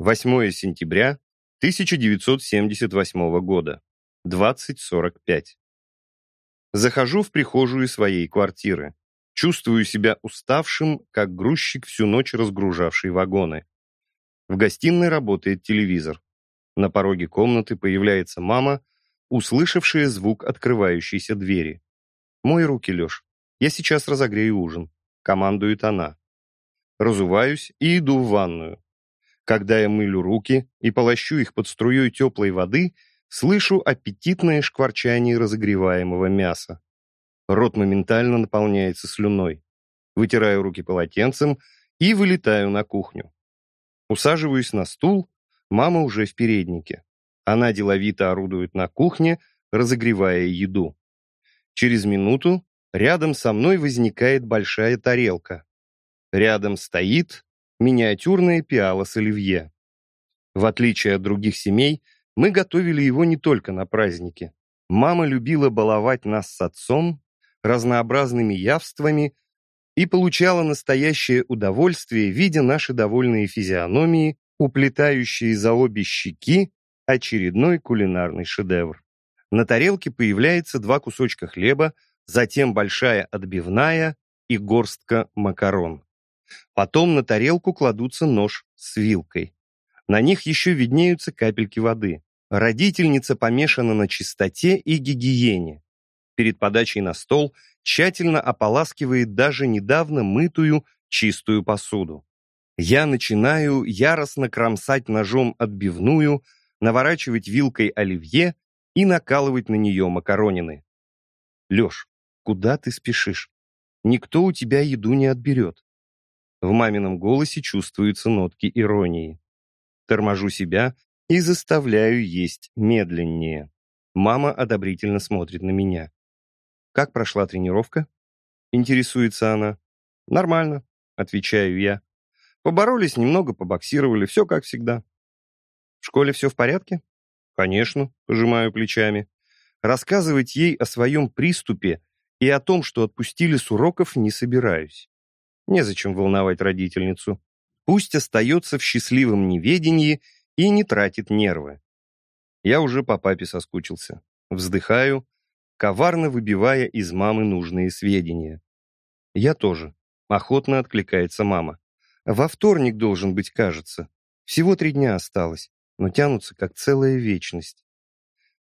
8 сентября 1978 года. 20.45. Захожу в прихожую своей квартиры. Чувствую себя уставшим, как грузчик, всю ночь разгружавший вагоны. В гостиной работает телевизор. На пороге комнаты появляется мама, услышавшая звук открывающейся двери. «Мой руки, Леш. Я сейчас разогрею ужин», — командует она. Разуваюсь и иду в ванную. Когда я мылю руки и полощу их под струей теплой воды, слышу аппетитное шкварчание разогреваемого мяса. Рот моментально наполняется слюной. Вытираю руки полотенцем и вылетаю на кухню. Усаживаюсь на стул, мама уже в переднике. Она деловито орудует на кухне, разогревая еду. Через минуту рядом со мной возникает большая тарелка. Рядом стоит миниатюрное пиала с оливье. В отличие от других семей, мы готовили его не только на праздники. Мама любила баловать нас с отцом разнообразными явствами и получала настоящее удовольствие, видя наши довольные физиономии, уплетающие за обе щеки очередной кулинарный шедевр. На тарелке появляется два кусочка хлеба, затем большая отбивная и горстка макарон. Потом на тарелку кладутся нож с вилкой. На них еще виднеются капельки воды. Родительница помешана на чистоте и гигиене. Перед подачей на стол тщательно ополаскивает даже недавно мытую чистую посуду. Я начинаю яростно кромсать ножом отбивную, наворачивать вилкой оливье и накалывать на нее макаронины. Леш, куда ты спешишь? Никто у тебя еду не отберет. В мамином голосе чувствуются нотки иронии. Торможу себя и заставляю есть медленнее. Мама одобрительно смотрит на меня. «Как прошла тренировка?» Интересуется она. «Нормально», — отвечаю я. «Поборолись немного, побоксировали, все как всегда». «В школе все в порядке?» «Конечно», — пожимаю плечами. Рассказывать ей о своем приступе и о том, что отпустили с уроков, не собираюсь. Незачем волновать родительницу. Пусть остается в счастливом неведении и не тратит нервы. Я уже по папе соскучился. Вздыхаю, коварно выбивая из мамы нужные сведения. Я тоже. Охотно откликается мама. Во вторник должен быть, кажется. Всего три дня осталось, но тянутся как целая вечность.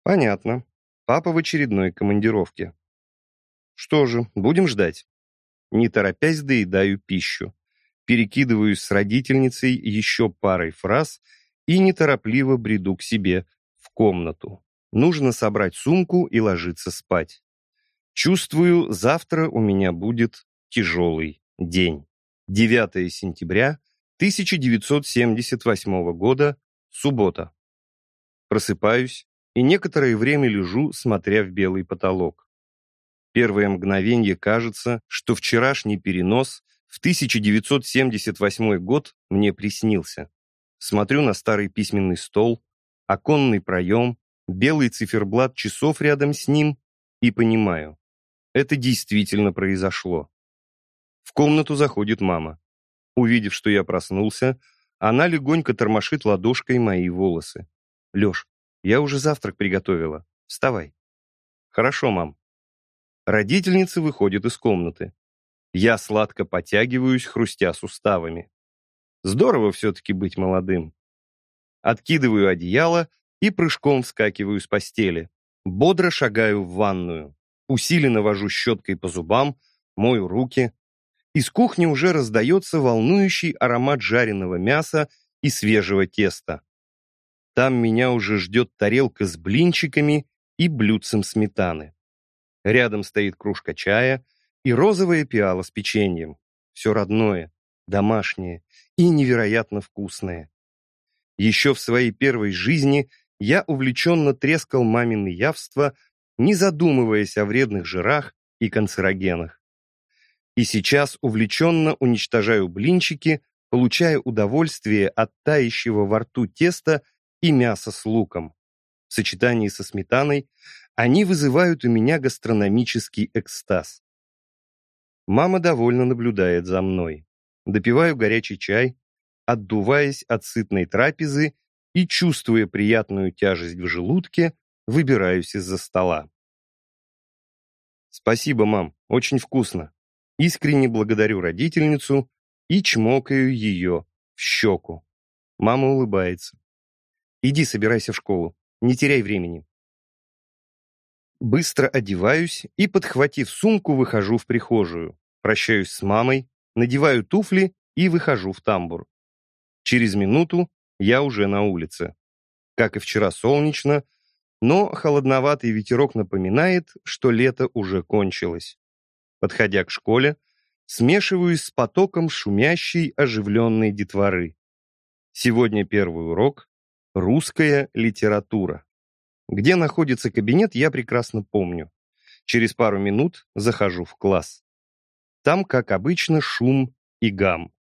Понятно. Папа в очередной командировке. Что же, будем ждать не торопясь доедаю пищу. Перекидываюсь с родительницей еще парой фраз и неторопливо бреду к себе в комнату. Нужно собрать сумку и ложиться спать. Чувствую, завтра у меня будет тяжелый день. 9 сентября 1978 года, суббота. Просыпаюсь и некоторое время лежу, смотря в белый потолок. Первое мгновение кажется, что вчерашний перенос в 1978 год мне приснился. Смотрю на старый письменный стол, оконный проем, белый циферблат часов рядом с ним и понимаю, это действительно произошло. В комнату заходит мама. Увидев, что я проснулся, она легонько тормошит ладошкой мои волосы. «Леш, я уже завтрак приготовила. Вставай». «Хорошо, мам». Родительница выходит из комнаты. Я сладко потягиваюсь, хрустя суставами. Здорово все-таки быть молодым. Откидываю одеяло и прыжком вскакиваю с постели. Бодро шагаю в ванную. Усиленно вожу щеткой по зубам, мою руки. Из кухни уже раздается волнующий аромат жареного мяса и свежего теста. Там меня уже ждет тарелка с блинчиками и блюдцем сметаны. Рядом стоит кружка чая и розовая пиала с печеньем. Все родное, домашнее и невероятно вкусное. Еще в своей первой жизни я увлеченно трескал мамины явства, не задумываясь о вредных жирах и канцерогенах. И сейчас увлеченно уничтожаю блинчики, получая удовольствие от тающего во рту теста и мяса с луком. В сочетании со сметаной они вызывают у меня гастрономический экстаз. Мама довольно наблюдает за мной. Допиваю горячий чай, отдуваясь от сытной трапезы и, чувствуя приятную тяжесть в желудке, выбираюсь из-за стола. «Спасибо, мам, очень вкусно. Искренне благодарю родительницу и чмокаю ее в щеку. Мама улыбается. «Иди, собирайся в школу. Не теряй времени». Быстро одеваюсь и, подхватив сумку, выхожу в прихожую. Прощаюсь с мамой, надеваю туфли и выхожу в тамбур. Через минуту я уже на улице. Как и вчера солнечно, но холодноватый ветерок напоминает, что лето уже кончилось. Подходя к школе, смешиваюсь с потоком шумящей, оживленной детворы. Сегодня первый урок — русская литература. Где находится кабинет, я прекрасно помню. Через пару минут захожу в класс. Там, как обычно, шум и гам.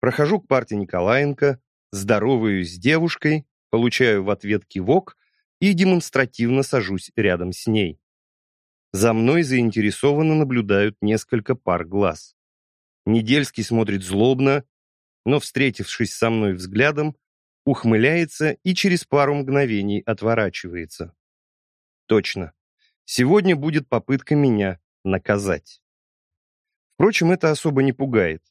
Прохожу к парте Николаенко, здороваюсь с девушкой, получаю в ответ кивок и демонстративно сажусь рядом с ней. За мной заинтересованно наблюдают несколько пар глаз. Недельский смотрит злобно, но, встретившись со мной взглядом, ухмыляется и через пару мгновений отворачивается. Точно. Сегодня будет попытка меня наказать. Впрочем, это особо не пугает.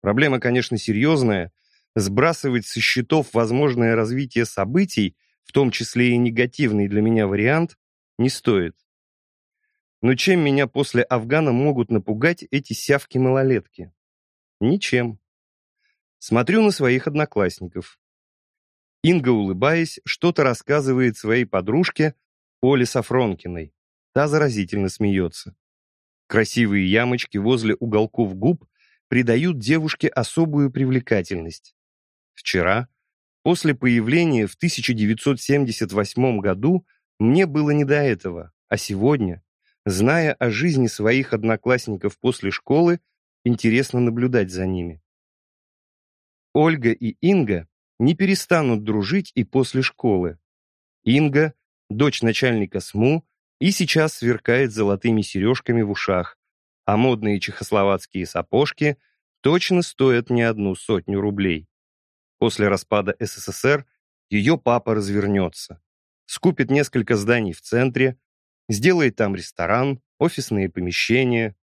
Проблема, конечно, серьезная. Сбрасывать со счетов возможное развитие событий, в том числе и негативный для меня вариант, не стоит. Но чем меня после Афгана могут напугать эти сявки-малолетки? Ничем. Смотрю на своих одноклассников. Инга, улыбаясь, что-то рассказывает своей подружке Оле Сафронкиной. Та заразительно смеется. Красивые ямочки возле уголков губ придают девушке особую привлекательность. Вчера, после появления в 1978 году, мне было не до этого, а сегодня Зная о жизни своих одноклассников после школы, интересно наблюдать за ними. Ольга и Инга не перестанут дружить и после школы. Инга – дочь начальника СМУ и сейчас сверкает золотыми сережками в ушах, а модные чехословацкие сапожки точно стоят не одну сотню рублей. После распада СССР ее папа развернется, скупит несколько зданий в центре, сделает там ресторан, офисные помещения.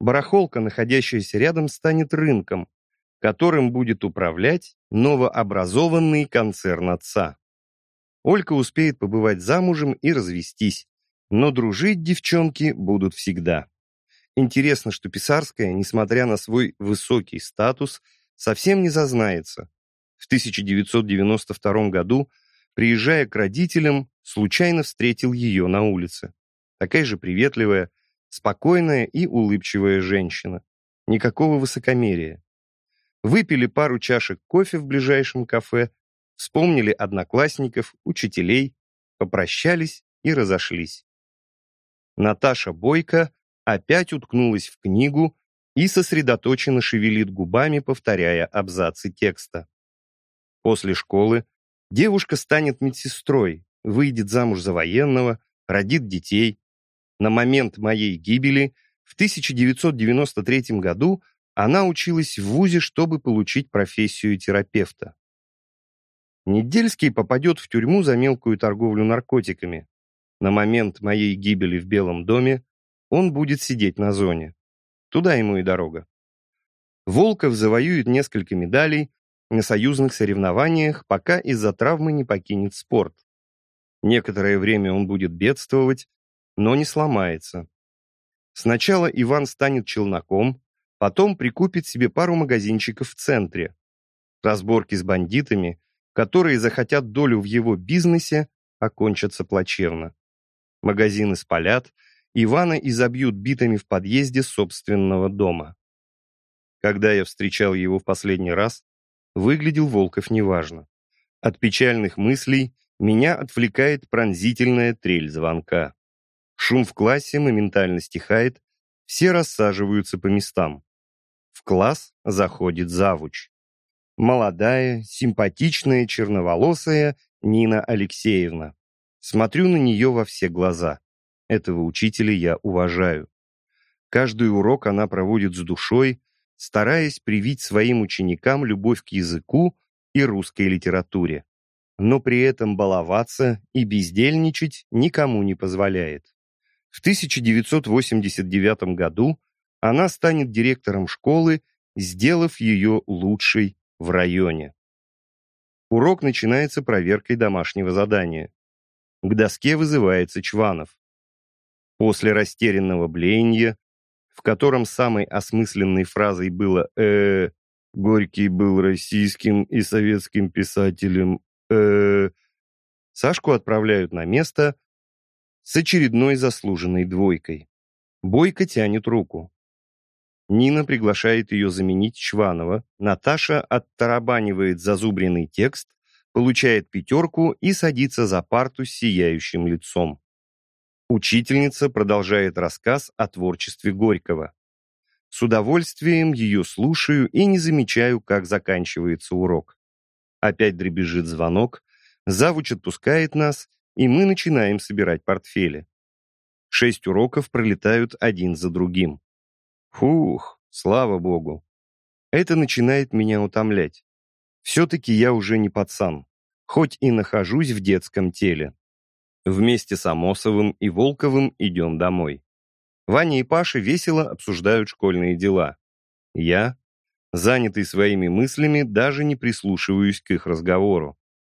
Барахолка, находящаяся рядом, станет рынком, которым будет управлять новообразованный концерн отца. Олька успеет побывать замужем и развестись, но дружить девчонки будут всегда. Интересно, что Писарская, несмотря на свой высокий статус, совсем не зазнается. В 1992 году, приезжая к родителям, случайно встретил ее на улице такая же приветливая, спокойная и улыбчивая женщина. Никакого высокомерия. Выпили пару чашек кофе в ближайшем кафе, вспомнили одноклассников, учителей, попрощались и разошлись. Наташа Бойко опять уткнулась в книгу и сосредоточенно шевелит губами, повторяя абзацы текста. После школы девушка станет медсестрой, выйдет замуж за военного, родит детей, на момент моей гибели в 1993 году она училась в ВУЗе, чтобы получить профессию терапевта. Недельский попадет в тюрьму за мелкую торговлю наркотиками. На момент моей гибели в Белом доме он будет сидеть на зоне. Туда ему и дорога. Волков завоюет несколько медалей на союзных соревнованиях, пока из-за травмы не покинет спорт. Некоторое время он будет бедствовать, но не сломается. Сначала Иван станет челноком, потом прикупит себе пару магазинчиков в центре. Разборки с бандитами, которые захотят долю в его бизнесе, окончатся плачевно. Магазины спалят, Ивана изобьют битами в подъезде собственного дома. Когда я встречал его в последний раз, выглядел Волков неважно. От печальных мыслей меня отвлекает пронзительная трель звонка. Шум в классе моментально стихает, все рассаживаются по местам. В класс заходит завуч. Молодая, симпатичная, черноволосая Нина Алексеевна. Смотрю на нее во все глаза. Этого учителя я уважаю. Каждый урок она проводит с душой, стараясь привить своим ученикам любовь к языку и русской литературе. Но при этом баловаться и бездельничать никому не позволяет. В 1989 году она станет директором школы, сделав ее лучшей в районе. Урок начинается проверкой домашнего задания. К доске вызывается Чванов. После растерянного блеяния, в котором самой осмысленной фразой было э Горький был российским и советским писателем, э Сашку отправляют на место с очередной заслуженной двойкой. Бойко тянет руку. Нина приглашает ее заменить Чванова. Наташа оттарабанивает зазубренный текст, получает пятерку и садится за парту с сияющим лицом. Учительница продолжает рассказ о творчестве Горького. С удовольствием ее слушаю и не замечаю, как заканчивается урок. Опять дребезжит звонок, завуч отпускает нас, и мы начинаем собирать портфели. Шесть уроков пролетают один за другим. Фух, слава богу. Это начинает меня утомлять. Все-таки я уже не пацан, хоть и нахожусь в детском теле. Вместе с Амосовым и Волковым идем домой. Ваня и Паша весело обсуждают школьные дела. Я, занятый своими мыслями, даже не прислушиваюсь к их разговору.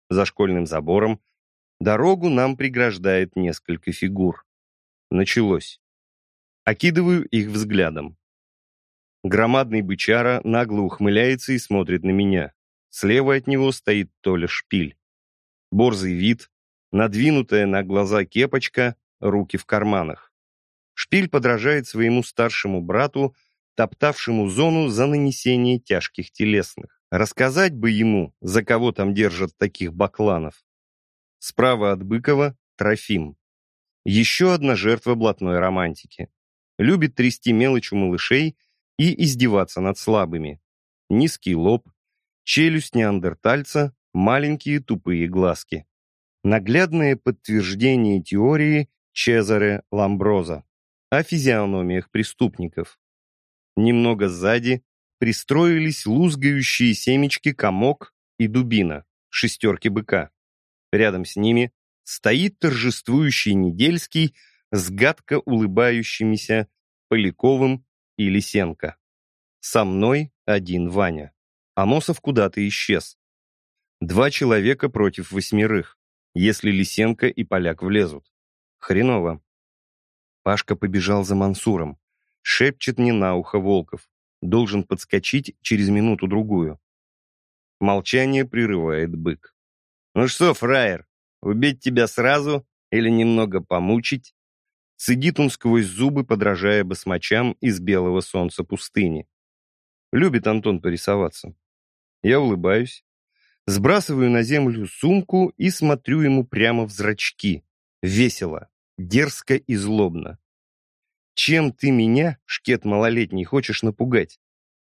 За школьным забором дорогу нам преграждает несколько фигур. Началось. Окидываю их взглядом. Громадный бычара нагло ухмыляется и смотрит на меня. Слева от него стоит Толя Шпиль. Борзый вид, надвинутая на глаза кепочка, руки в карманах. Шпиль подражает своему старшему брату, топтавшему зону за нанесение тяжких телесных. Рассказать бы ему, за кого там держат таких бакланов. Справа от Быкова — Трофим. Еще одна жертва блатной романтики. Любит трясти мелочь у малышей — и издеваться над слабыми. Низкий лоб, челюсть неандертальца, маленькие тупые глазки. Наглядное подтверждение теории Чезаре Ламброза о физиономиях преступников. Немного сзади пристроились лузгающие семечки комок и дубина, шестерки быка. Рядом с ними стоит торжествующий Недельский с гадко улыбающимися Поляковым и Лисенко. Со мной один Ваня. Амосов куда-то исчез. Два человека против восьмерых, если Лисенко и Поляк влезут. Хреново. Пашка побежал за Мансуром. Шепчет мне на ухо Волков. Должен подскочить через минуту-другую. Молчание прерывает бык. «Ну что, фраер, убить тебя сразу или немного помучить?» Сидит он сквозь зубы, подражая басмачам из белого солнца пустыни. Любит Антон порисоваться. Я улыбаюсь, сбрасываю на землю сумку и смотрю ему прямо в зрачки. Весело, дерзко и злобно. Чем ты меня, шкет малолетний, хочешь напугать?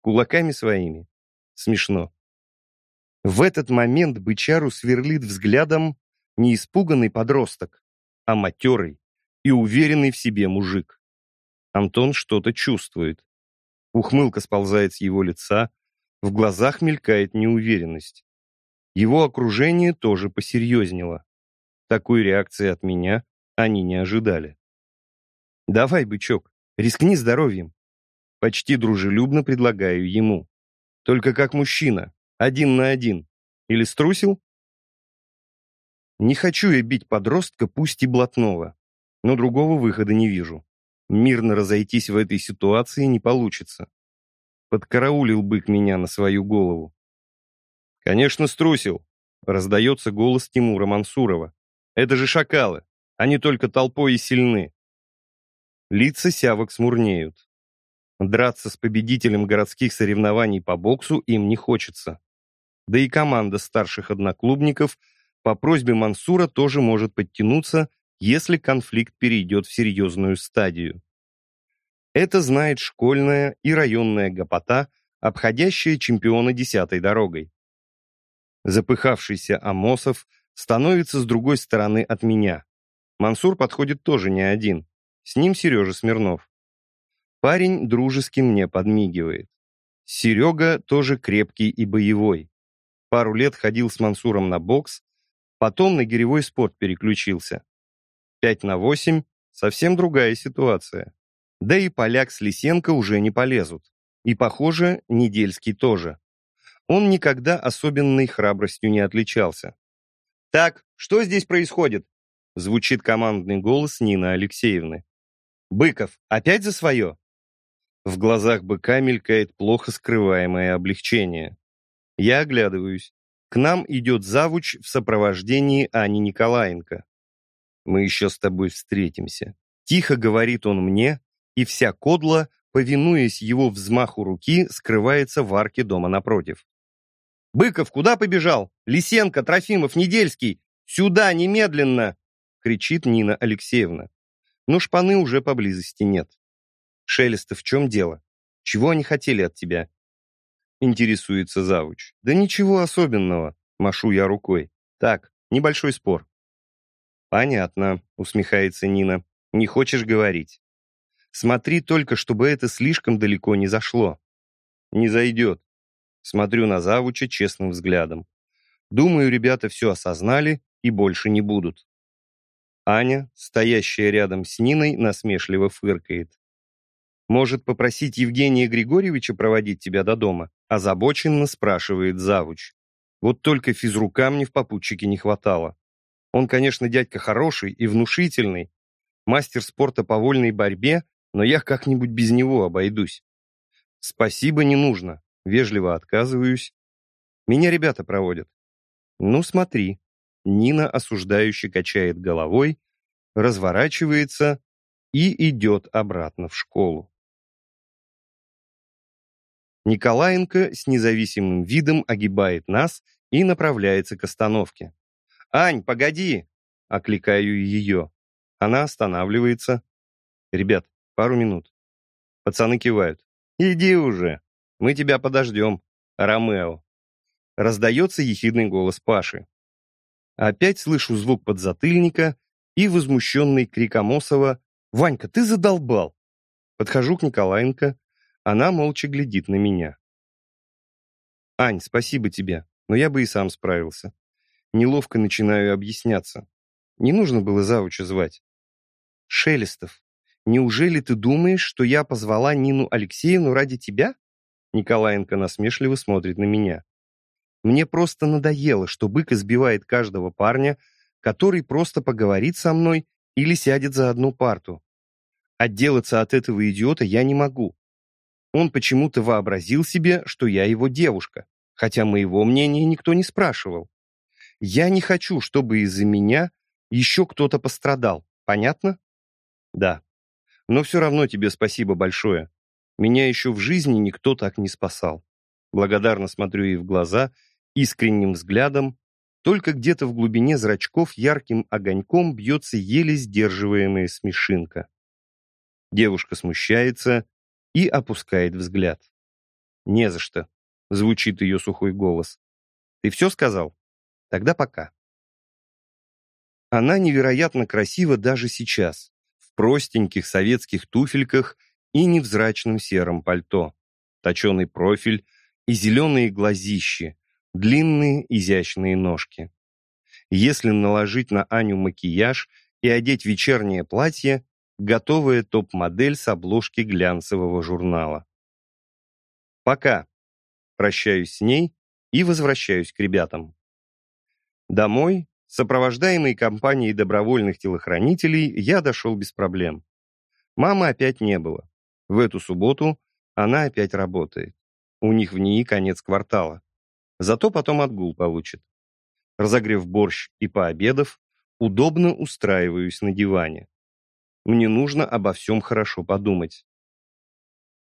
Кулаками своими? Смешно. В этот момент бычару сверлит взглядом не испуганный подросток, а матерый, и уверенный в себе мужик. Антон что-то чувствует. Ухмылка сползает с его лица, в глазах мелькает неуверенность. Его окружение тоже посерьезнело. Такой реакции от меня они не ожидали. «Давай, бычок, рискни здоровьем». Почти дружелюбно предлагаю ему. Только как мужчина, один на один. Или струсил? Не хочу я бить подростка, пусть и блатного но другого выхода не вижу. Мирно разойтись в этой ситуации не получится. Подкараулил бык меня на свою голову. «Конечно, струсил!» — раздается голос Тимура Мансурова. «Это же шакалы! Они только толпой и сильны!» Лица сявок смурнеют. Драться с победителем городских соревнований по боксу им не хочется. Да и команда старших одноклубников по просьбе Мансура тоже может подтянуться если конфликт перейдет в серьезную стадию. Это знает школьная и районная гопота, обходящая чемпиона десятой дорогой. Запыхавшийся Амосов становится с другой стороны от меня. Мансур подходит тоже не один. С ним Сережа Смирнов. Парень дружески мне подмигивает. Серега тоже крепкий и боевой. Пару лет ходил с Мансуром на бокс, потом на гиревой спорт переключился. Пять на восемь — совсем другая ситуация. Да и поляк с Лисенко уже не полезут. И, похоже, Недельский тоже. Он никогда особенной храбростью не отличался. «Так, что здесь происходит?» Звучит командный голос Нины Алексеевны. «Быков, опять за свое?» В глазах быка мелькает плохо скрываемое облегчение. Я оглядываюсь. К нам идет завуч в сопровождении Ани Николаенко. «Мы еще с тобой встретимся», — тихо говорит он мне, и вся кодла, повинуясь его взмаху руки, скрывается в арке дома напротив. «Быков куда побежал? Лисенко, Трофимов, Недельский! Сюда, немедленно!» — кричит Нина Алексеевна. Но шпаны уже поблизости нет. Шелестов, в чем дело? Чего они хотели от тебя? Интересуется завуч. Да ничего особенного, машу я рукой. Так, небольшой спор. Понятно, усмехается Нина. Не хочешь говорить. Смотри только, чтобы это слишком далеко не зашло. Не зайдет. Смотрю на завуча честным взглядом. Думаю, ребята все осознали и больше не будут. Аня, стоящая рядом с Ниной, насмешливо фыркает. «Может, попросить Евгения Григорьевича проводить тебя до дома?» Озабоченно спрашивает завуч. Вот только физрука мне в попутчике не хватало. Он, конечно, дядька хороший и внушительный, мастер спорта по вольной борьбе, но я как-нибудь без него обойдусь. Спасибо, не нужно. Вежливо отказываюсь. Меня ребята проводят. Ну, смотри. Нина осуждающе качает головой, разворачивается и идет обратно в школу. Николаенко с независимым видом огибает нас и направляется к остановке. «Ань, погоди!» — окликаю ее. Она останавливается. «Ребят, пару минут». Пацаны кивают. «Иди уже!» Мы тебя подождем, Ромео. Раздается ехидный голос Паши. Опять слышу звук подзатыльника и возмущенный крик Амосова «Ванька, ты задолбал!» Подхожу к Николаенко, она молча глядит на меня. «Ань, спасибо тебе, но я бы и сам справился. Неловко начинаю объясняться. Не нужно было завуча звать. Шелестов, неужели ты думаешь, что я позвала Нину Алексеевну ради тебя? Николаенко насмешливо смотрит на меня. Мне просто надоело, что бык избивает каждого парня, который просто поговорит со мной или сядет за одну парту. Отделаться от этого идиота я не могу. Он почему-то вообразил себе, что я его девушка, хотя моего мнения никто не спрашивал. Я не хочу, чтобы из-за меня еще кто-то пострадал. Понятно? Да. Но все равно тебе спасибо большое. Меня еще в жизни никто так не спасал. Благодарно смотрю ей в глаза, искренним взглядом, только где-то в глубине зрачков ярким огоньком бьется еле сдерживаемая смешинка. Девушка смущается и опускает взгляд. «Не за что», — звучит ее сухой голос. «Ты все сказал? Тогда пока». Она невероятно красива даже сейчас, в простеньких советских туфельках и невзрачном сером пальто, точеный профиль и зеленые глазищи, длинные изящные ножки. Если наложить на Аню макияж и одеть вечернее платье, готовая топ-модель с обложки глянцевого журнала. Пока. Прощаюсь с ней и возвращаюсь к ребятам. Домой, сопровождаемый компанией добровольных телохранителей, я дошел без проблем. Мамы опять не было. В эту субботу она опять работает. У них в ней конец квартала. Зато потом отгул получит. Разогрев борщ и пообедав, удобно устраиваюсь на диване. Мне нужно обо всем хорошо подумать.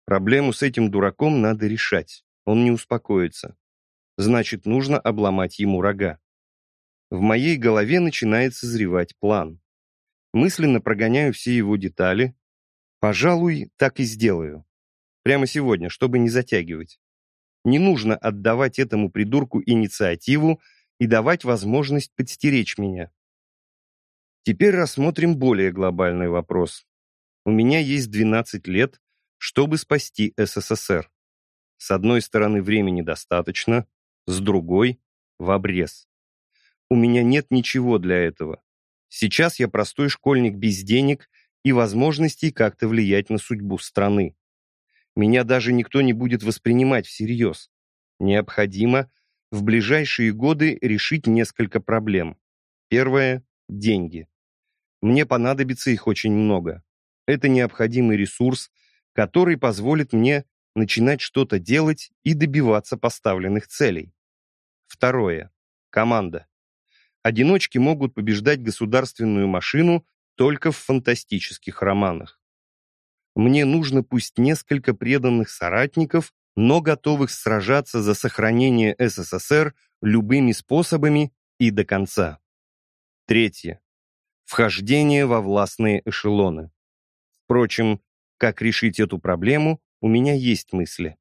Проблему с этим дураком надо решать. Он не успокоится. Значит, нужно обломать ему рога. В моей голове начинает созревать план. Мысленно прогоняю все его детали, Пожалуй, так и сделаю. Прямо сегодня, чтобы не затягивать. Не нужно отдавать этому придурку инициативу и давать возможность подстеречь меня. Теперь рассмотрим более глобальный вопрос. У меня есть 12 лет, чтобы спасти СССР. С одной стороны, времени достаточно, с другой — в обрез. У меня нет ничего для этого. Сейчас я простой школьник без денег и возможностей как-то влиять на судьбу страны. Меня даже никто не будет воспринимать всерьез. Необходимо в ближайшие годы решить несколько проблем. Первое – деньги. Мне понадобится их очень много. Это необходимый ресурс, который позволит мне начинать что-то делать и добиваться поставленных целей. Второе. Команда. Одиночки могут побеждать государственную машину только в фантастических романах. Мне нужно пусть несколько преданных соратников, но готовых сражаться за сохранение СССР любыми способами и до конца. Третье. Вхождение во властные эшелоны. Впрочем, как решить эту проблему, у меня есть мысли.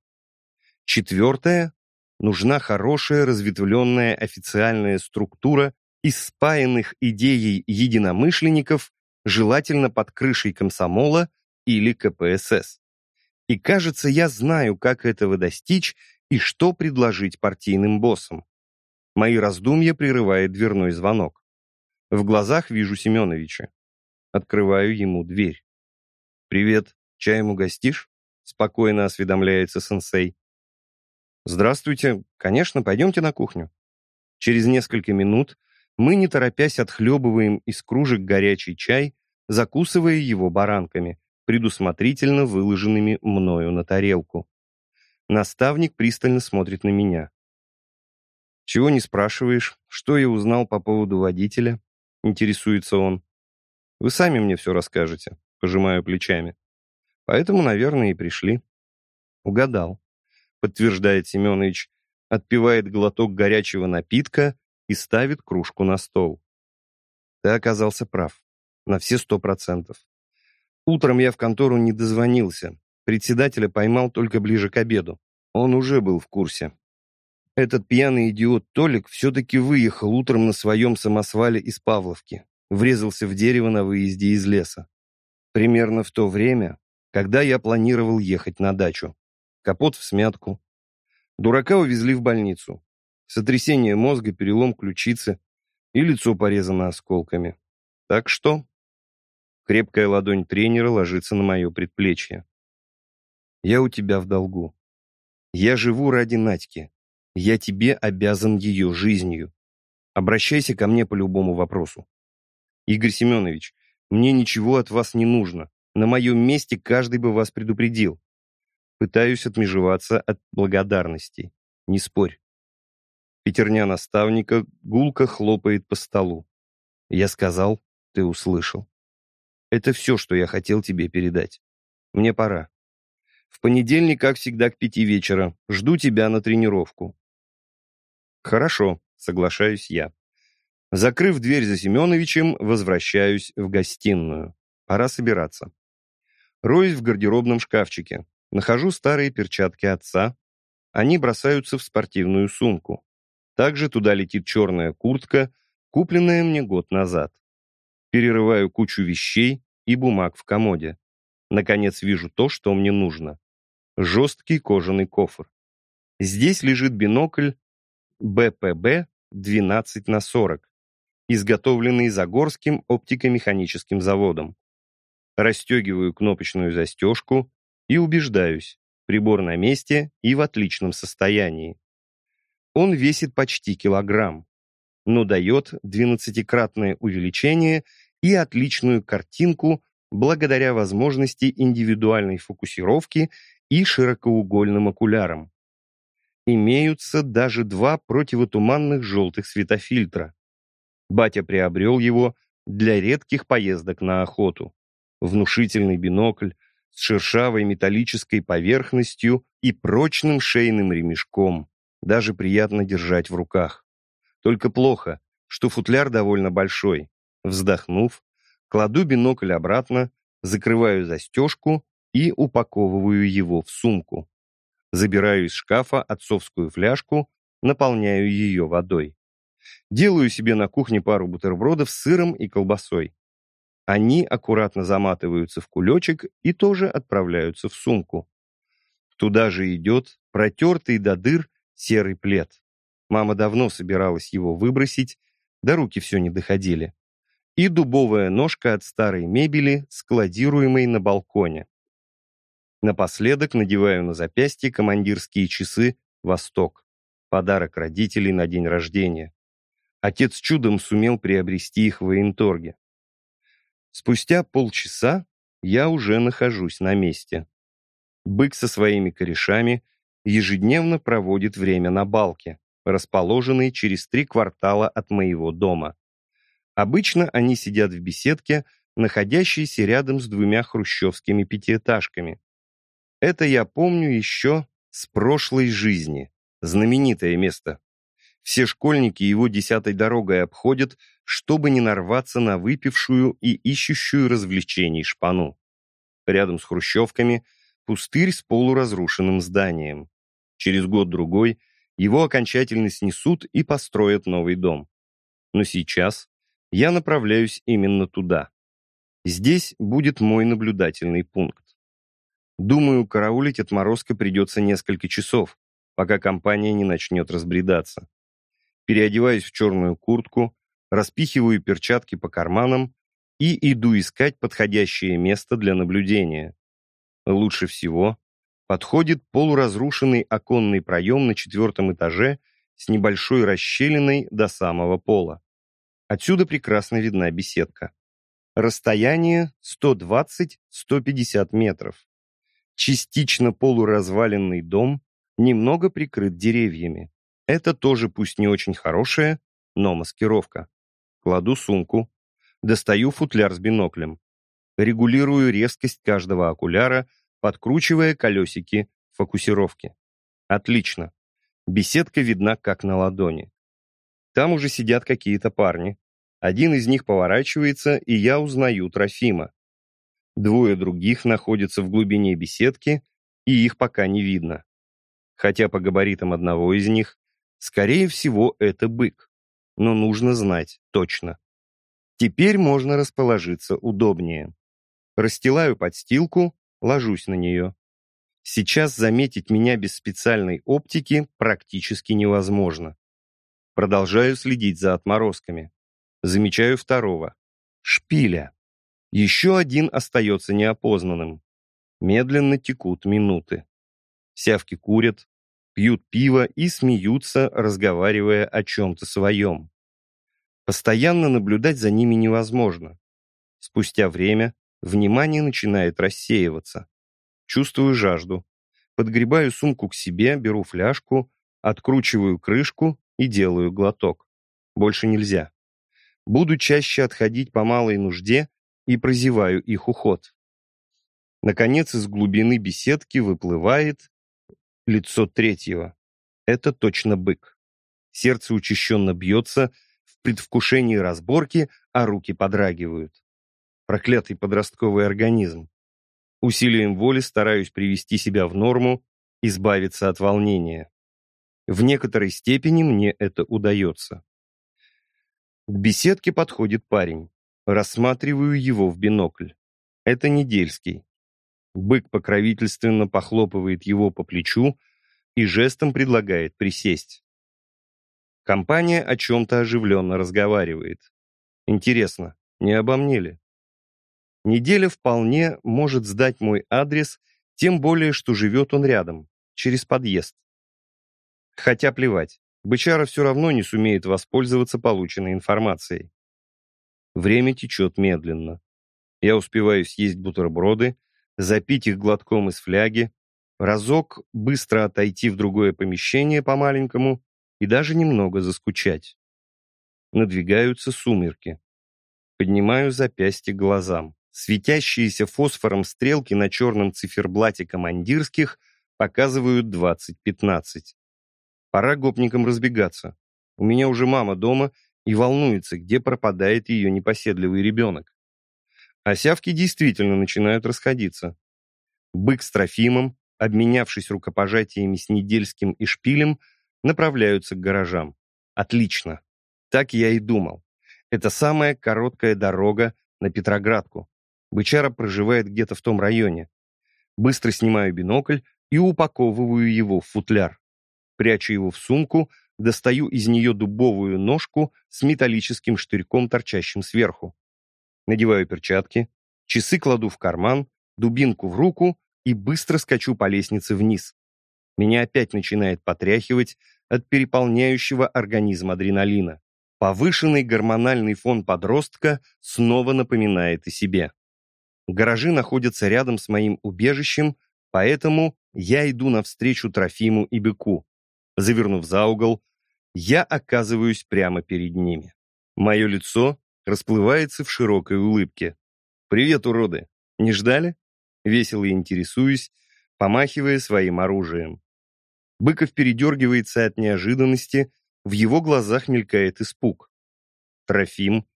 Четвертое. Нужна хорошая разветвленная официальная структура из спаянных идеей единомышленников, желательно под крышей комсомола или КПСС. И кажется, я знаю, как этого достичь и что предложить партийным боссам. Мои раздумья прерывает дверной звонок. В глазах вижу Семеновича. Открываю ему дверь. «Привет, чаем угостишь?» Спокойно осведомляется сенсей. «Здравствуйте. Конечно, пойдемте на кухню». Через несколько минут мы, не торопясь, отхлебываем из кружек горячий чай, закусывая его баранками, предусмотрительно выложенными мною на тарелку. Наставник пристально смотрит на меня. «Чего не спрашиваешь? Что я узнал по поводу водителя?» — интересуется он. «Вы сами мне все расскажете», — пожимаю плечами. «Поэтому, наверное, и пришли». «Угадал», — подтверждает Семенович, отпивает глоток горячего напитка и ставит кружку на стол. Ты оказался прав. На все сто процентов. Утром я в контору не дозвонился. Председателя поймал только ближе к обеду. Он уже был в курсе. Этот пьяный идиот Толик все-таки выехал утром на своем самосвале из Павловки. Врезался в дерево на выезде из леса. Примерно в то время, когда я планировал ехать на дачу. Капот в смятку. Дурака увезли в больницу сотрясение мозга, перелом ключицы и лицо порезано осколками. Так что крепкая ладонь тренера ложится на мое предплечье. Я у тебя в долгу. Я живу ради Надьки. Я тебе обязан ее жизнью. Обращайся ко мне по любому вопросу. Игорь Семенович, мне ничего от вас не нужно. На моем месте каждый бы вас предупредил. Пытаюсь отмежеваться от благодарностей. Не спорь. Пятерня наставника гулко хлопает по столу. Я сказал, ты услышал. Это все, что я хотел тебе передать. Мне пора. В понедельник, как всегда, к пяти вечера. Жду тебя на тренировку. Хорошо, соглашаюсь я. Закрыв дверь за Семеновичем, возвращаюсь в гостиную. Пора собираться. Роюсь в гардеробном шкафчике. Нахожу старые перчатки отца. Они бросаются в спортивную сумку. Также туда летит черная куртка, купленная мне год назад. Перерываю кучу вещей и бумаг в комоде. Наконец вижу то, что мне нужно. Жесткий кожаный кофр. Здесь лежит бинокль БПБ 12 на 40, изготовленный Загорским оптико-механическим заводом. Расстегиваю кнопочную застежку и убеждаюсь, прибор на месте и в отличном состоянии. Он весит почти килограмм, но дает двенадцатикратное увеличение и отличную картинку благодаря возможности индивидуальной фокусировки и широкоугольным окулярам. Имеются даже два противотуманных желтых светофильтра. Батя приобрел его для редких поездок на охоту. Внушительный бинокль с шершавой металлической поверхностью и прочным шейным ремешком даже приятно держать в руках. Только плохо, что футляр довольно большой. Вздохнув, кладу бинокль обратно, закрываю застежку и упаковываю его в сумку. Забираю из шкафа отцовскую фляжку, наполняю ее водой. Делаю себе на кухне пару бутербродов с сыром и колбасой. Они аккуратно заматываются в кулечек и тоже отправляются в сумку. Туда же идет протертый до дыр серый плед. Мама давно собиралась его выбросить, до руки все не доходили. И дубовая ножка от старой мебели, складируемой на балконе. Напоследок надеваю на запястье командирские часы «Восток». Подарок родителей на день рождения. Отец чудом сумел приобрести их в военторге. Спустя полчаса я уже нахожусь на месте. Бык со своими корешами ежедневно проводит время на балке, расположенной через три квартала от моего дома. Обычно они сидят в беседке, находящейся рядом с двумя хрущевскими пятиэтажками. Это я помню еще с прошлой жизни. Знаменитое место. Все школьники его десятой дорогой обходят, чтобы не нарваться на выпившую и ищущую развлечений шпану. Рядом с хрущевками пустырь с полуразрушенным зданием. Через год-другой его окончательно снесут и построят новый дом. Но сейчас я направляюсь именно туда. Здесь будет мой наблюдательный пункт. Думаю, караулить отморозка придется несколько часов, пока компания не начнет разбредаться. Переодеваюсь в черную куртку, распихиваю перчатки по карманам и иду искать подходящее место для наблюдения. Лучше всего подходит полуразрушенный оконный проем на четвертом этаже с небольшой расщелиной до самого пола. Отсюда прекрасно видна беседка. Расстояние 120-150 метров. Частично полуразваленный дом немного прикрыт деревьями. Это тоже пусть не очень хорошая, но маскировка. Кладу сумку, достаю футляр с биноклем. Регулирую резкость каждого окуляра, подкручивая колесики фокусировки. Отлично. Беседка видна как на ладони. Там уже сидят какие-то парни. Один из них поворачивается, и я узнаю Трофима. Двое других находятся в глубине беседки, и их пока не видно. Хотя по габаритам одного из них, скорее всего, это бык. Но нужно знать точно. Теперь можно расположиться удобнее. Расстилаю подстилку, ложусь на нее. Сейчас заметить меня без специальной оптики практически невозможно. Продолжаю следить за отморозками. Замечаю второго. Шпиля. Еще один остается неопознанным. Медленно текут минуты. Сявки курят, пьют пиво и смеются, разговаривая о чем-то своем. Постоянно наблюдать за ними невозможно. Спустя время внимание начинает рассеиваться. Чувствую жажду. Подгребаю сумку к себе, беру фляжку, откручиваю крышку и делаю глоток. Больше нельзя. Буду чаще отходить по малой нужде и прозеваю их уход. Наконец, из глубины беседки выплывает лицо третьего. Это точно бык. Сердце учащенно бьется в предвкушении разборки, а руки подрагивают. Проклятый подростковый организм. Усилием воли стараюсь привести себя в норму, избавиться от волнения. В некоторой степени мне это удается. К беседке подходит парень. Рассматриваю его в бинокль. Это Недельский. Бык покровительственно похлопывает его по плечу и жестом предлагает присесть. Компания о чем-то оживленно разговаривает. Интересно, не обо мне ли? Неделя вполне может сдать мой адрес, тем более, что живет он рядом, через подъезд. Хотя плевать, бычара все равно не сумеет воспользоваться полученной информацией. Время течет медленно. Я успеваю съесть бутерброды, запить их глотком из фляги, разок быстро отойти в другое помещение по-маленькому и даже немного заскучать. Надвигаются сумерки. Поднимаю запястье глазам. Светящиеся фосфором стрелки на черном циферблате командирских показывают 20.15. Пора гопникам разбегаться. У меня уже мама дома, и волнуется, где пропадает ее непоседливый ребенок. Осявки действительно начинают расходиться. Бык с Трофимом, обменявшись рукопожатиями с Недельским и Шпилем, направляются к гаражам. Отлично. Так я и думал. Это самая короткая дорога на Петроградку. Бычара проживает где-то в том районе. Быстро снимаю бинокль, и упаковываю его в футляр. Прячу его в сумку, достаю из нее дубовую ножку с металлическим штырьком, торчащим сверху. Надеваю перчатки, часы кладу в карман, дубинку в руку и быстро скачу по лестнице вниз. Меня опять начинает потряхивать от переполняющего организм адреналина. Повышенный гормональный фон подростка снова напоминает о себе. Гаражи находятся рядом с моим убежищем, поэтому я иду навстречу Трофиму и Быку. Завернув за угол, я оказываюсь прямо перед ними. Мое лицо расплывается в широкой улыбке. «Привет, уроды! Не ждали?» Весело интересуюсь, помахивая своим оружием. Быков передергивается от неожиданности, в его глазах мелькает испуг. Трофим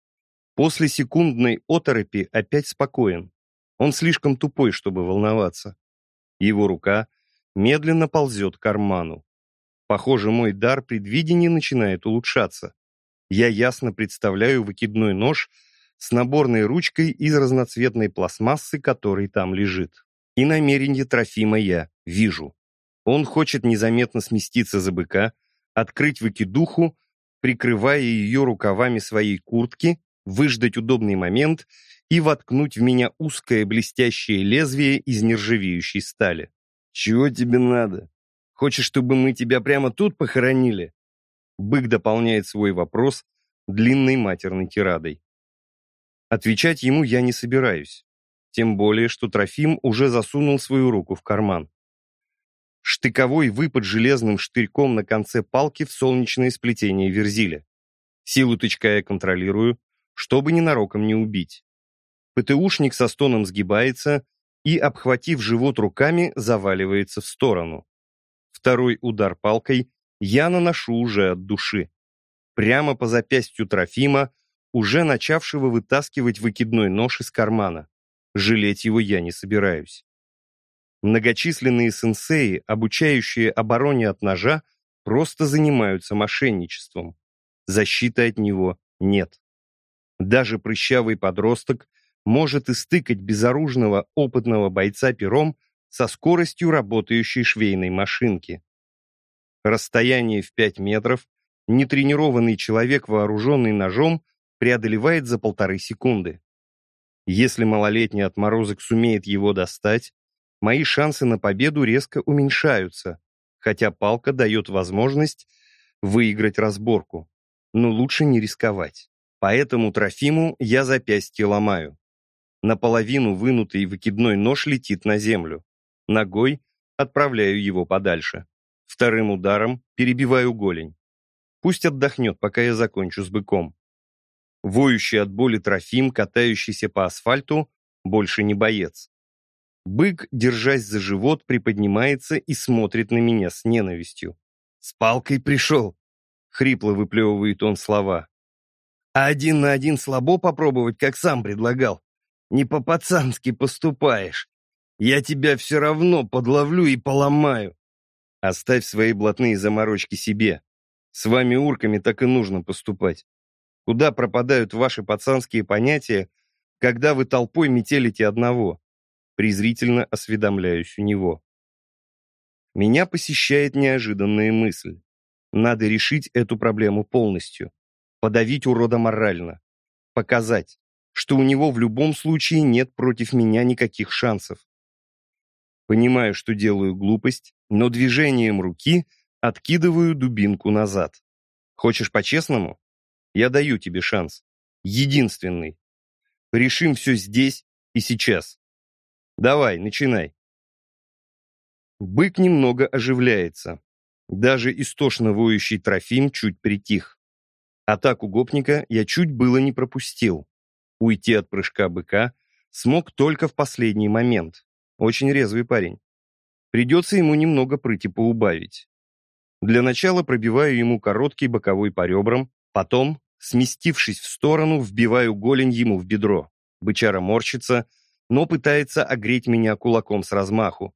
после секундной оторопи опять спокоен. Он слишком тупой, чтобы волноваться. Его рука медленно ползет к карману. Похоже, мой дар предвидения начинает улучшаться. Я ясно представляю выкидной нож с наборной ручкой из разноцветной пластмассы, который там лежит. И намерение Трофима я вижу. Он хочет незаметно сместиться за быка, открыть выкидуху, прикрывая ее рукавами своей куртки, выждать удобный момент и воткнуть в меня узкое блестящее лезвие из нержавеющей стали. «Чего тебе надо? Хочешь, чтобы мы тебя прямо тут похоронили?» Бык дополняет свой вопрос длинной матерной тирадой. Отвечать ему я не собираюсь, тем более, что Трофим уже засунул свою руку в карман. Штыковой выпад железным штырьком на конце палки в солнечное сплетение верзиля. Силу тычка я контролирую, чтобы ненароком не убить. ПТУшник со стоном сгибается и, обхватив живот руками, заваливается в сторону. Второй удар палкой я наношу уже от души. Прямо по запястью Трофима, уже начавшего вытаскивать выкидной нож из кармана. Жалеть его я не собираюсь. Многочисленные сенсеи, обучающие обороне от ножа, просто занимаются мошенничеством. Защиты от него нет. Даже прыщавый подросток может истыкать безоружного опытного бойца пером со скоростью работающей швейной машинки. Расстояние в 5 метров нетренированный человек, вооруженный ножом, преодолевает за полторы секунды. Если малолетний отморозок сумеет его достать, мои шансы на победу резко уменьшаются, хотя палка дает возможность выиграть разборку. Но лучше не рисковать. Поэтому Трофиму я запястье ломаю. Наполовину вынутый выкидной нож летит на землю. Ногой отправляю его подальше. Вторым ударом перебиваю голень. Пусть отдохнет, пока я закончу с быком. Воющий от боли Трофим, катающийся по асфальту, больше не боец. Бык, держась за живот, приподнимается и смотрит на меня с ненавистью. «С палкой пришел!» — хрипло выплевывает он слова. «А один на один слабо попробовать, как сам предлагал. Не по-пацански поступаешь. Я тебя все равно подловлю и поломаю. Оставь свои блатные заморочки себе. С вами, урками, так и нужно поступать. Куда пропадают ваши пацанские понятия, когда вы толпой метелите одного? презрительно осведомляюсь у него. Меня посещает неожиданная мысль. Надо решить эту проблему полностью. Подавить урода морально. Показать, что у него в любом случае нет против меня никаких шансов. Понимаю, что делаю глупость, но движением руки откидываю дубинку назад. Хочешь по-честному? Я даю тебе шанс. Единственный. Решим все здесь и сейчас. Давай, начинай. Бык немного оживляется. Даже истошно воющий Трофим чуть притих. Атаку гопника я чуть было не пропустил. Уйти от прыжка быка смог только в последний момент. Очень резвый парень. Придется ему немного прыти поубавить. Для начала пробиваю ему короткий боковой по ребрам, потом, сместившись в сторону, вбиваю голень ему в бедро. Бычара морщится, но пытается огреть меня кулаком с размаху.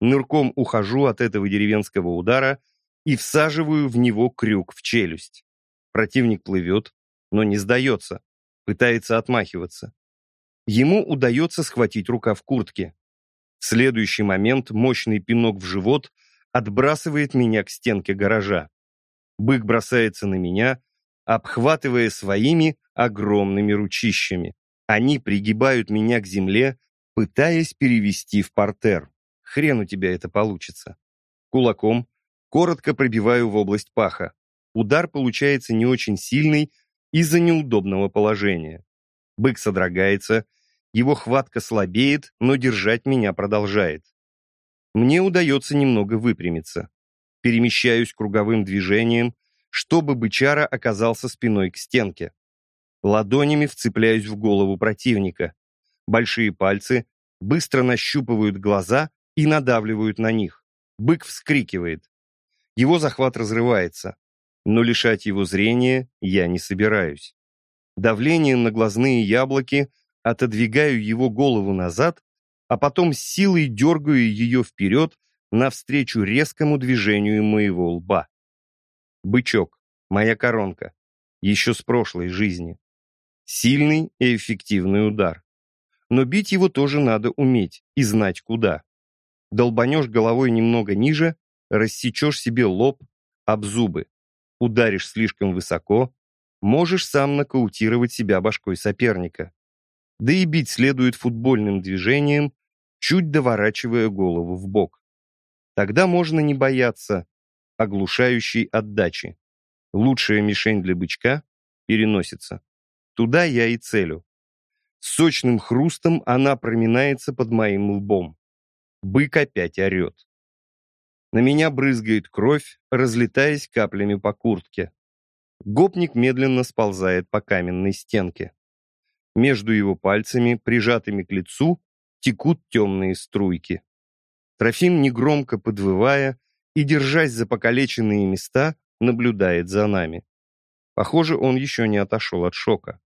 Нырком ухожу от этого деревенского удара и всаживаю в него крюк в челюсть. Противник плывет, но не сдается, пытается отмахиваться. Ему удается схватить рука в куртке. В следующий момент мощный пинок в живот отбрасывает меня к стенке гаража. Бык бросается на меня, обхватывая своими огромными ручищами. Они пригибают меня к земле, пытаясь перевести в портер. Хрен у тебя это получится. Кулаком коротко пробиваю в область паха. Удар получается не очень сильный из-за неудобного положения. Бык содрогается, его хватка слабеет, но держать меня продолжает. Мне удается немного выпрямиться. Перемещаюсь круговым движением, чтобы бычара оказался спиной к стенке. Ладонями вцепляюсь в голову противника. Большие пальцы быстро нащупывают глаза и надавливают на них. Бык вскрикивает. Его захват разрывается, но лишать его зрения я не собираюсь. Давлением на глазные яблоки отодвигаю его голову назад, а потом силой дергаю ее вперед навстречу резкому движению моего лба. Бычок, моя коронка, еще с прошлой жизни. Сильный и эффективный удар. Но бить его тоже надо уметь и знать куда. Долбанешь головой немного ниже, рассечешь себе лоб об зубы. Ударишь слишком высоко, можешь сам нокаутировать себя башкой соперника. Да и бить следует футбольным движением, чуть доворачивая голову в бок. Тогда можно не бояться оглушающей отдачи. Лучшая мишень для бычка переносится. Туда я и целю. С сочным хрустом она проминается под моим лбом. Бык опять орет. На меня брызгает кровь, разлетаясь каплями по куртке. Гопник медленно сползает по каменной стенке. Между его пальцами, прижатыми к лицу, текут темные струйки. Трофим, негромко подвывая и, держась за покалеченные места, наблюдает за нами. Похоже, он еще не отошел от шока.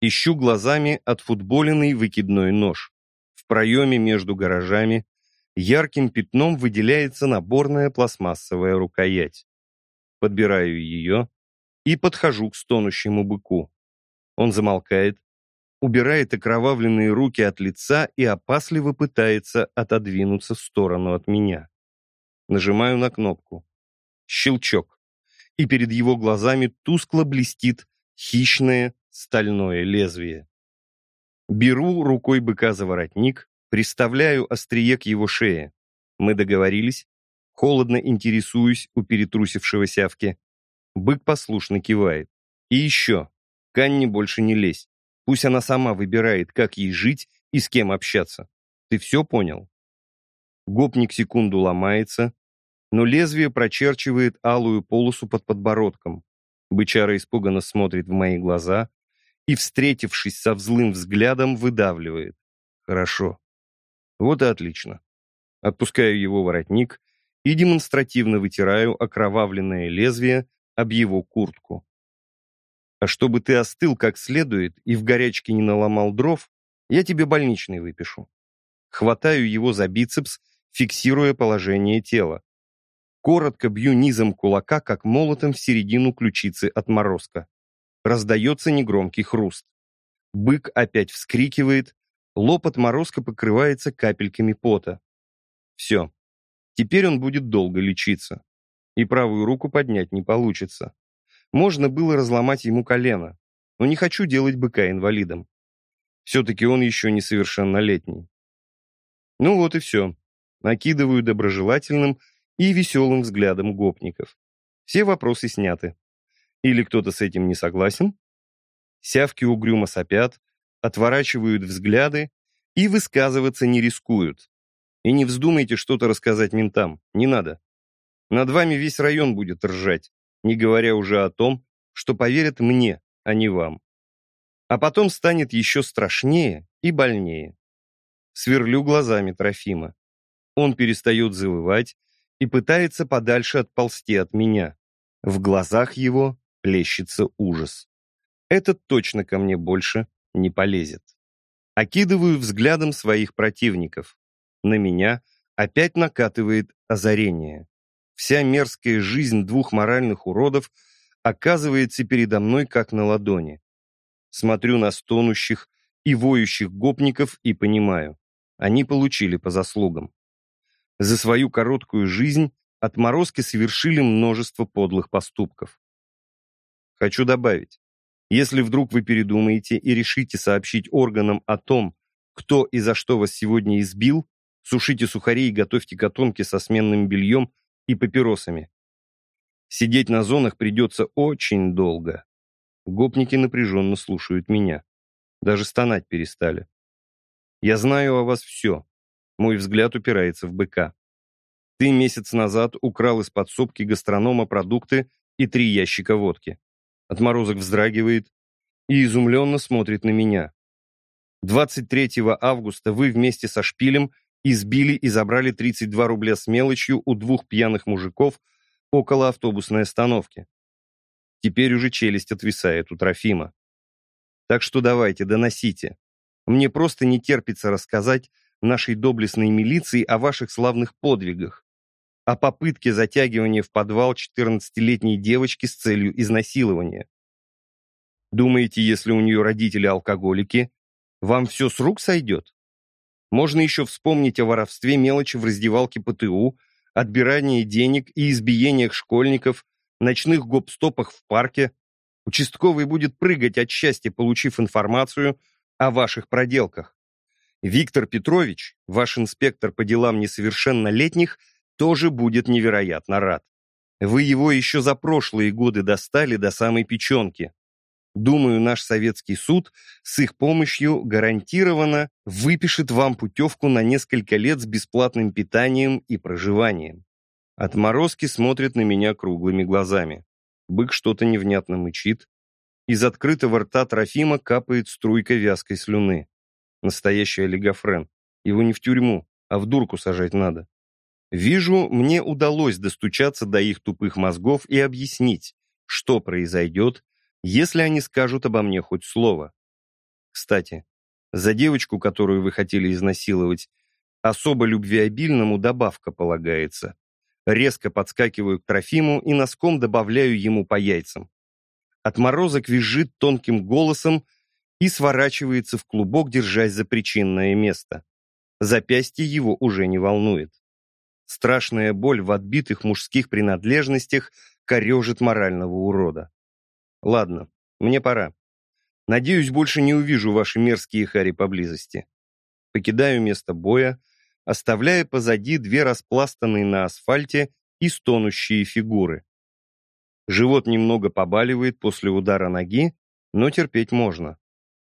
Ищу глазами отфутболенный выкидной нож. В проеме между гаражами ярким пятном выделяется наборная пластмассовая рукоять. Подбираю ее и подхожу к стонущему быку. Он замолкает, убирает окровавленные руки от лица и опасливо пытается отодвинуться в сторону от меня. Нажимаю на кнопку. Щелчок. И перед его глазами тускло блестит хищное стальное лезвие. Беру рукой быка за воротник, приставляю острие к его шее. Мы договорились. Холодно интересуюсь у перетрусившего сявки. Бык послушно кивает. И еще. К Анне больше не лезь. Пусть она сама выбирает, как ей жить и с кем общаться. Ты все понял? Гопник секунду ломается, но лезвие прочерчивает алую полосу под подбородком. Бычара испуганно смотрит в мои глаза и, встретившись со взлым взглядом, выдавливает. Хорошо. Вот и отлично. Отпускаю его воротник и демонстративно вытираю окровавленное лезвие об его куртку. А чтобы ты остыл как следует и в горячке не наломал дров, я тебе больничный выпишу. Хватаю его за бицепс, фиксируя положение тела. Коротко бью низом кулака, как молотом в середину ключицы отморозка. Раздается негромкий хруст. Бык опять вскрикивает, лоб отморозка покрывается капельками пота. Все. Теперь он будет долго лечиться. И правую руку поднять не получится. Можно было разломать ему колено, но не хочу делать быка инвалидом. Все-таки он еще несовершеннолетний. Ну вот и все. Накидываю доброжелательным и веселым взглядом гопников. Все вопросы сняты. Или кто-то с этим не согласен? Сявки угрюмо сопят, отворачивают взгляды и высказываться не рискуют. И не вздумайте что-то рассказать ментам, не надо. Над вами весь район будет ржать, не говоря уже о том, что поверят мне, а не вам. А потом станет еще страшнее и больнее. Сверлю глазами Трофима. Он перестает завывать и пытается подальше отползти от меня. В глазах его плещется ужас. Этот точно ко мне больше не полезет. Окидываю взглядом своих противников. На меня опять накатывает озарение. Вся мерзкая жизнь двух моральных уродов оказывается передо мной как на ладони. Смотрю на стонущих и воющих гопников и понимаю, они получили по заслугам. За свою короткую жизнь отморозки совершили множество подлых поступков. Хочу добавить, если вдруг вы передумаете и решите сообщить органам о том, кто и за что вас сегодня избил, сушите сухари и готовьте котомки со сменным бельем и папиросами. Сидеть на зонах придется очень долго. Гопники напряженно слушают меня. Даже стонать перестали. Я знаю о вас все. Мой взгляд упирается в быка. Ты месяц назад украл из подсобки гастронома продукты и три ящика водки. Отморозок вздрагивает и изумленно смотрит на меня. 23 августа вы вместе со Шпилем избили и забрали 32 рубля с мелочью у двух пьяных мужиков около автобусной остановки. Теперь уже челюсть отвисает у Трофима. Так что давайте, доносите. Мне просто не терпится рассказать нашей доблестной милиции о ваших славных подвигах, о попытке затягивания в подвал 14-летней девочки с целью изнасилования. Думаете, если у нее родители алкоголики, вам все с рук сойдет? Можно еще вспомнить о воровстве мелочи в раздевалке ПТУ, отбирании денег и избиениях школьников, ночных гоп-стопах в парке. Участковый будет прыгать от счастья, получив информацию о ваших проделках. Виктор Петрович, ваш инспектор по делам несовершеннолетних, тоже будет невероятно рад. Вы его еще за прошлые годы достали до самой печенки. Думаю, наш советский суд с их помощью гарантированно выпишет вам путевку на несколько лет с бесплатным питанием и проживанием. Отморозки смотрят на меня круглыми глазами. Бык что-то невнятно мычит. Из открытого рта Трофима капает струйка вязкой слюны. Настоящий олигофрен. Его не в тюрьму, а в дурку сажать надо. Вижу, мне удалось достучаться до их тупых мозгов и объяснить, что произойдет, если они скажут обо мне хоть слово. Кстати, за девочку, которую вы хотели изнасиловать, особо любвеобильному добавка полагается. Резко подскакиваю к Трофиму и носком добавляю ему по яйцам. Отморозок визжит тонким голосом и сворачивается в клубок, держась за причинное место. Запястье его уже не волнует. Страшная боль в отбитых мужских принадлежностях корежит морального урода. Ладно, мне пора. Надеюсь, больше не увижу ваши мерзкие хари поблизости. Покидаю место боя, оставляя позади две распластанные на асфальте и стонущие фигуры. Живот немного побаливает после удара ноги, но терпеть можно.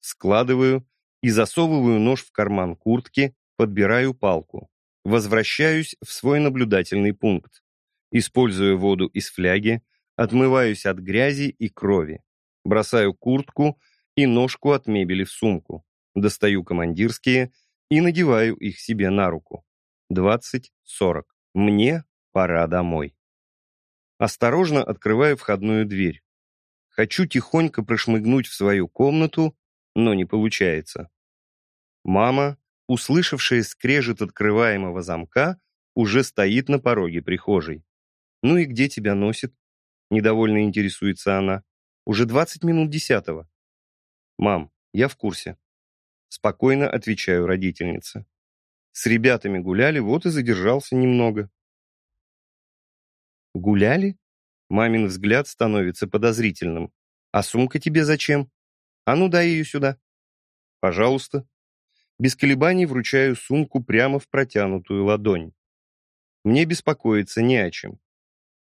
Складываю и засовываю нож в карман куртки, подбираю палку. Возвращаюсь в свой наблюдательный пункт. Используя воду из фляги, Отмываюсь от грязи и крови. Бросаю куртку и ножку от мебели в сумку. Достаю командирские и надеваю их себе на руку. Двадцать сорок. Мне пора домой. Осторожно открываю входную дверь. Хочу тихонько прошмыгнуть в свою комнату, но не получается. Мама, услышавшая скрежет открываемого замка, уже стоит на пороге прихожей. «Ну и где тебя носит?» Недовольно интересуется она. Уже 20 минут десятого. Мам, я в курсе. Спокойно отвечаю родительнице. С ребятами гуляли, вот и задержался немного. Гуляли? Мамин взгляд становится подозрительным. А сумка тебе зачем? А ну дай ее сюда. Пожалуйста. Без колебаний вручаю сумку прямо в протянутую ладонь. Мне беспокоиться не о чем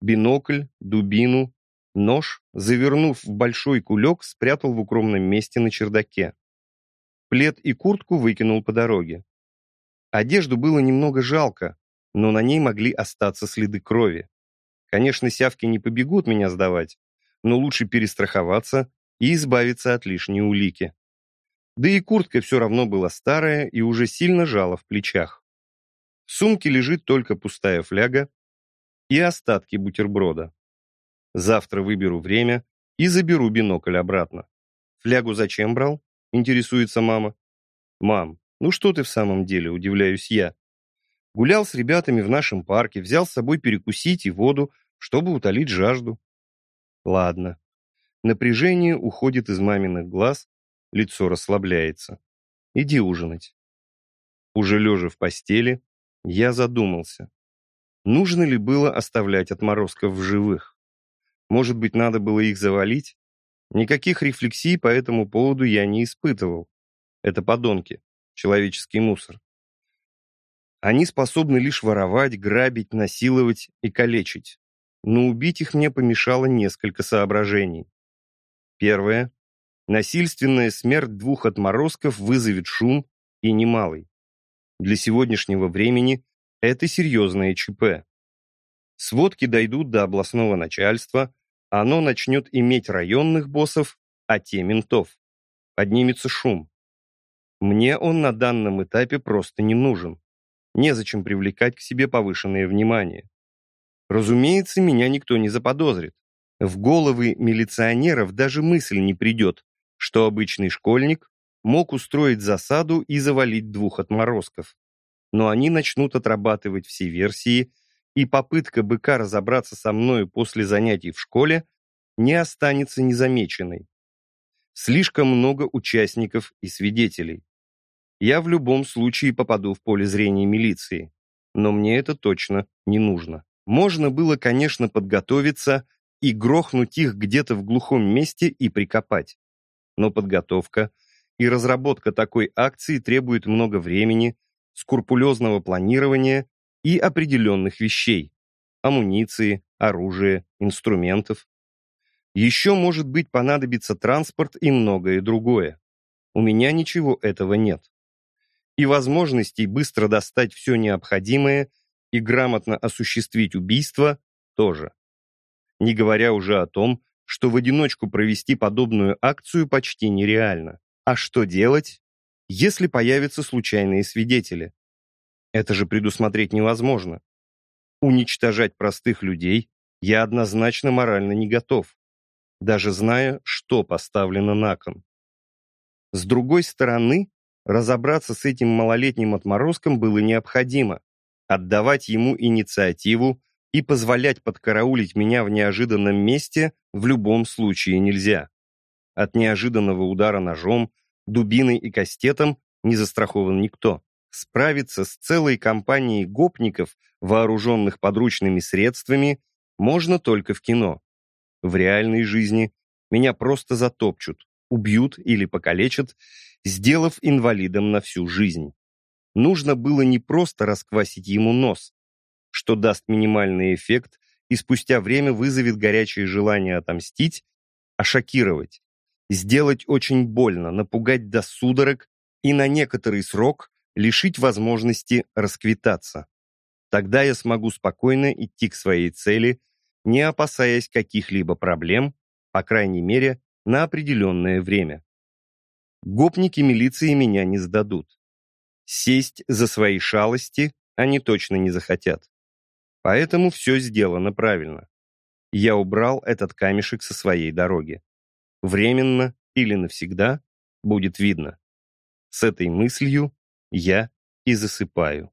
бинокль, дубину, нож, завернув в большой кулек, спрятал в укромном месте на чердаке. Плед и куртку выкинул по дороге. Одежду было немного жалко, но на ней могли остаться следы крови. Конечно, сявки не побегут меня сдавать, но лучше перестраховаться и избавиться от лишней улики. Да и куртка все равно была старая и уже сильно жала в плечах. В сумке лежит только пустая фляга, и остатки бутерброда. Завтра выберу время и заберу бинокль обратно. Флягу зачем брал? Интересуется мама. Мам, ну что ты в самом деле, удивляюсь я. Гулял с ребятами в нашем парке, взял с собой перекусить и воду, чтобы утолить жажду. Ладно. Напряжение уходит из маминых глаз, лицо расслабляется. Иди ужинать. Уже лежа в постели, я задумался, нужно ли было оставлять отморозков в живых. Может быть, надо было их завалить? Никаких рефлексий по этому поводу я не испытывал. Это подонки, человеческий мусор. Они способны лишь воровать, грабить, насиловать и калечить. Но убить их мне помешало несколько соображений. Первое. Насильственная смерть двух отморозков вызовет шум и немалый. Для сегодняшнего времени это серьезное ЧП. Сводки дойдут до областного начальства, оно начнет иметь районных боссов, а те ментов. Поднимется шум. Мне он на данном этапе просто не нужен. Незачем привлекать к себе повышенное внимание. Разумеется, меня никто не заподозрит. В головы милиционеров даже мысль не придет, что обычный школьник мог устроить засаду и завалить двух отморозков. Но они начнут отрабатывать все версии, и попытка быка разобраться со мною после занятий в школе не останется незамеченной. Слишком много участников и свидетелей. Я в любом случае попаду в поле зрения милиции, но мне это точно не нужно. Можно было, конечно, подготовиться и грохнуть их где-то в глухом месте и прикопать. Но подготовка и разработка такой акции требует много времени, скрупулезного планирования и определенных вещей – амуниции, оружия, инструментов. Еще, может быть, понадобится транспорт и многое другое. У меня ничего этого нет. И возможностей быстро достать все необходимое и грамотно осуществить убийство тоже. Не говоря уже о том, что в одиночку провести подобную акцию почти нереально. А что делать, если появятся случайные свидетели? Это же предусмотреть невозможно. Уничтожать простых людей я однозначно морально не готов даже зная, что поставлено на кон. С другой стороны, разобраться с этим малолетним отморозком было необходимо, отдавать ему инициативу и позволять подкараулить меня в неожиданном месте в любом случае нельзя. От неожиданного удара ножом, дубиной и кастетом не застрахован никто. Справиться с целой компанией гопников, вооруженных подручными средствами, можно только в кино. В реальной жизни меня просто затопчут, убьют или покалечат, сделав инвалидом на всю жизнь. Нужно было не просто расквасить ему нос, что даст минимальный эффект и спустя время вызовет горячее желание отомстить, а шокировать, сделать очень больно, напугать до судорог и на некоторый срок лишить возможности расквитаться. Тогда я смогу спокойно идти к своей цели не опасаясь каких-либо проблем, по крайней мере, на определенное время. Гопники милиции меня не сдадут. Сесть за свои шалости они точно не захотят. Поэтому все сделано правильно. Я убрал этот камешек со своей дороги. Временно или навсегда будет видно. С этой мыслью я и засыпаю.